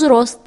узрост